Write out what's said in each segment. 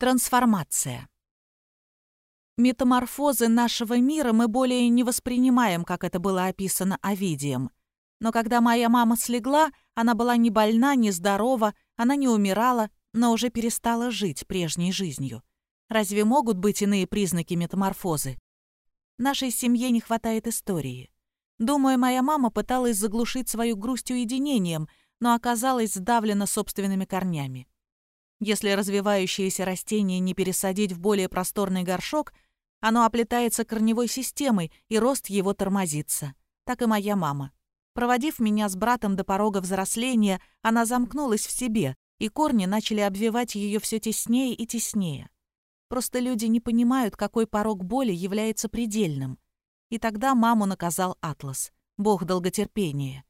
Трансформация. Метаморфозы нашего мира мы более не воспринимаем, как это было описано Овидием. Но когда моя мама слегла, она была не больна, не здорова, она не умирала, но уже перестала жить прежней жизнью. Разве могут быть иные признаки метаморфозы? Нашей семье не хватает истории. Думаю, моя мама пыталась заглушить свою грусть уединением, но оказалась сдавлена собственными корнями. Если развивающееся растение не пересадить в более просторный горшок, оно оплетается корневой системой, и рост его тормозится. Так и моя мама. Проводив меня с братом до порога взросления, она замкнулась в себе, и корни начали обвивать ее все теснее и теснее. Просто люди не понимают, какой порог боли является предельным. И тогда маму наказал Атлас, бог долготерпения.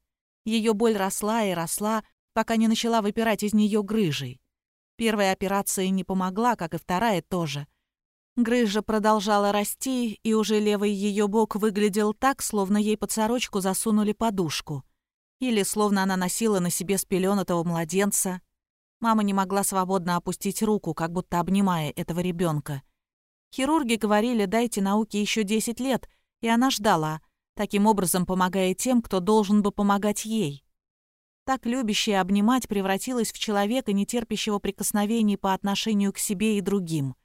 Ее боль росла и росла, пока не начала выпирать из нее грыжей. Первая операция не помогла, как и вторая тоже. Грыжа продолжала расти, и уже левый ее бок выглядел так, словно ей под сорочку засунули подушку. Или словно она носила на себе спеленатого младенца. Мама не могла свободно опустить руку, как будто обнимая этого ребенка. Хирурги говорили, дайте науке еще 10 лет, и она ждала, таким образом помогая тем, кто должен бы помогать ей так любящая обнимать превратилась в человека, не терпящего прикосновений по отношению к себе и другим.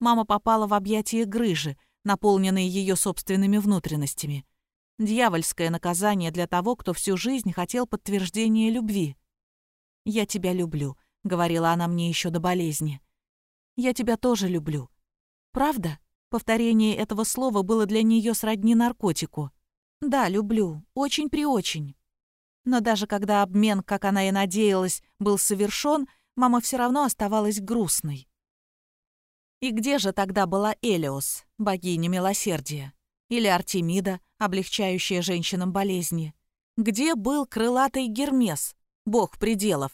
Мама попала в объятия грыжи, наполненные ее собственными внутренностями. Дьявольское наказание для того, кто всю жизнь хотел подтверждения любви. «Я тебя люблю», — говорила она мне еще до болезни. «Я тебя тоже люблю». «Правда?» Повторение этого слова было для нее сродни наркотику. «Да, люблю. Очень-преочень». Но даже когда обмен, как она и надеялась, был совершен, мама все равно оставалась грустной. И где же тогда была Элиос, богиня милосердия? Или Артемида, облегчающая женщинам болезни? Где был крылатый Гермес, бог пределов?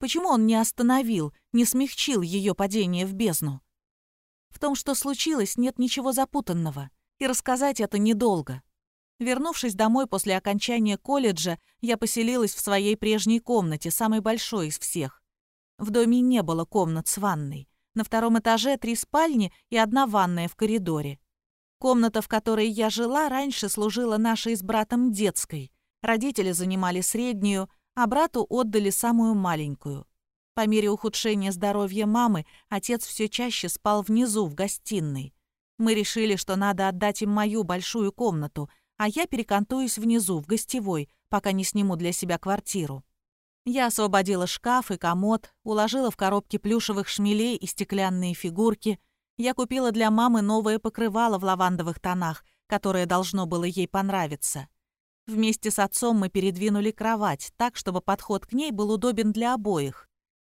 Почему он не остановил, не смягчил ее падение в бездну? В том, что случилось, нет ничего запутанного, и рассказать это недолго. Вернувшись домой после окончания колледжа, я поселилась в своей прежней комнате, самой большой из всех. В доме не было комнат с ванной. На втором этаже три спальни и одна ванная в коридоре. Комната, в которой я жила, раньше служила нашей с братом детской. Родители занимали среднюю, а брату отдали самую маленькую. По мере ухудшения здоровья мамы отец все чаще спал внизу, в гостиной. Мы решили, что надо отдать им мою большую комнату — а я перекантуюсь внизу, в гостевой, пока не сниму для себя квартиру. Я освободила шкаф и комод, уложила в коробки плюшевых шмелей и стеклянные фигурки. Я купила для мамы новое покрывало в лавандовых тонах, которое должно было ей понравиться. Вместе с отцом мы передвинули кровать так, чтобы подход к ней был удобен для обоих.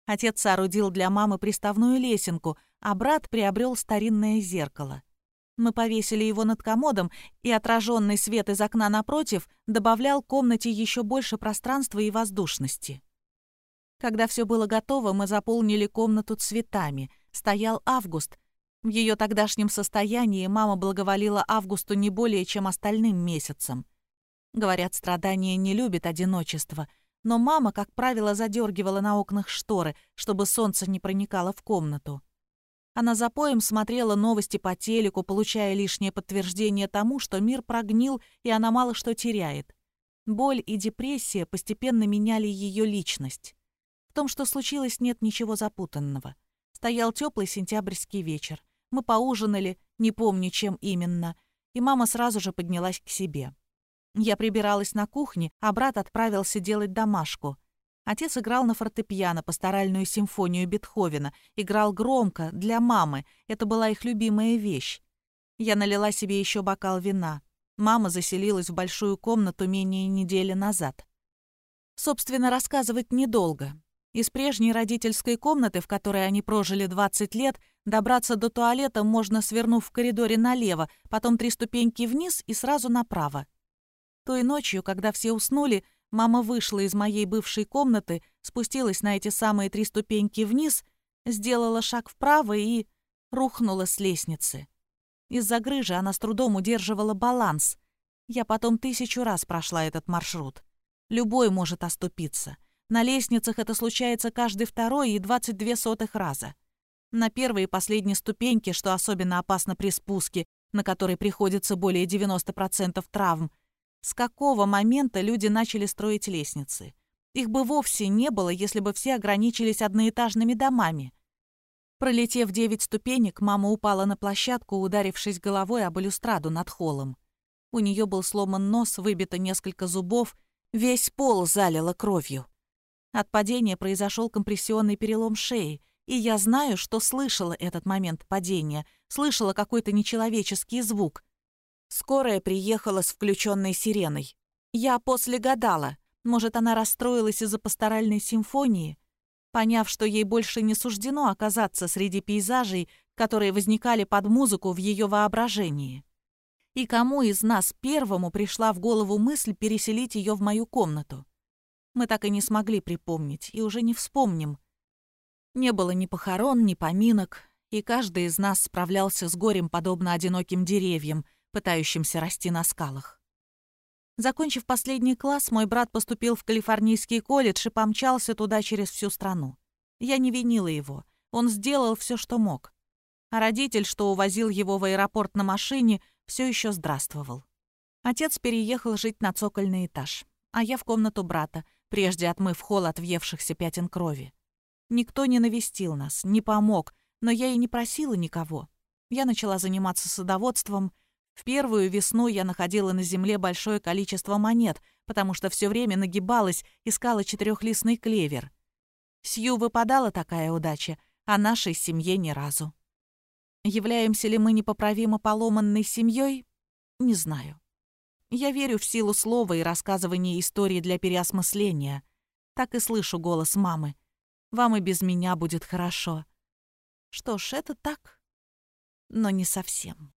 Отец соорудил для мамы приставную лесенку, а брат приобрел старинное зеркало. Мы повесили его над комодом, и отраженный свет из окна напротив добавлял комнате еще больше пространства и воздушности. Когда все было готово, мы заполнили комнату цветами. Стоял август. В ее тогдашнем состоянии мама благоволила августу не более, чем остальным месяцам. Говорят, страдания не любят одиночество, но мама, как правило, задергивала на окнах шторы, чтобы солнце не проникало в комнату. Она за поем смотрела новости по телеку, получая лишнее подтверждение тому, что мир прогнил, и она мало что теряет. Боль и депрессия постепенно меняли ее личность. В том, что случилось, нет ничего запутанного. Стоял теплый сентябрьский вечер. Мы поужинали, не помню, чем именно, и мама сразу же поднялась к себе. Я прибиралась на кухне, а брат отправился делать домашку — Отец играл на фортепиано пасторальную симфонию Бетховена, играл громко, для мамы, это была их любимая вещь. Я налила себе еще бокал вина. Мама заселилась в большую комнату менее недели назад. Собственно, рассказывать недолго. Из прежней родительской комнаты, в которой они прожили 20 лет, добраться до туалета можно, свернув в коридоре налево, потом три ступеньки вниз и сразу направо. Той ночью, когда все уснули, Мама вышла из моей бывшей комнаты, спустилась на эти самые три ступеньки вниз, сделала шаг вправо и рухнула с лестницы. Из-за грыжи она с трудом удерживала баланс. Я потом тысячу раз прошла этот маршрут. Любой может оступиться. На лестницах это случается каждый второй и двадцать две сотых раза. На первой и последней ступеньке, что особенно опасно при спуске, на которой приходится более 90% травм. С какого момента люди начали строить лестницы? Их бы вовсе не было, если бы все ограничились одноэтажными домами. Пролетев девять ступенек, мама упала на площадку, ударившись головой об балюстраду над холлом. У нее был сломан нос, выбито несколько зубов, весь пол залило кровью. От падения произошел компрессионный перелом шеи, и я знаю, что слышала этот момент падения, слышала какой-то нечеловеческий звук. Скорая приехала с включенной сиреной. Я после гадала, может, она расстроилась из-за пасторальной симфонии, поняв, что ей больше не суждено оказаться среди пейзажей, которые возникали под музыку в ее воображении. И кому из нас первому пришла в голову мысль переселить ее в мою комнату? Мы так и не смогли припомнить, и уже не вспомним. Не было ни похорон, ни поминок, и каждый из нас справлялся с горем, подобно одиноким деревьям, пытающимся расти на скалах. Закончив последний класс, мой брат поступил в Калифорнийский колледж и помчался туда через всю страну. Я не винила его. Он сделал все, что мог. А родитель, что увозил его в аэропорт на машине, все еще здравствовал. Отец переехал жить на цокольный этаж, а я в комнату брата, прежде отмыв холл от въевшихся пятен крови. Никто не навестил нас, не помог, но я и не просила никого. Я начала заниматься садоводством — в первую весну я находила на земле большое количество монет, потому что все время нагибалась, искала четырехлистный клевер. Сью выпадала такая удача, а нашей семье ни разу. Являемся ли мы непоправимо поломанной семьей? Не знаю. Я верю в силу слова и рассказывания истории для переосмысления. Так и слышу голос мамы. Вам и без меня будет хорошо. Что ж, это так, но не совсем.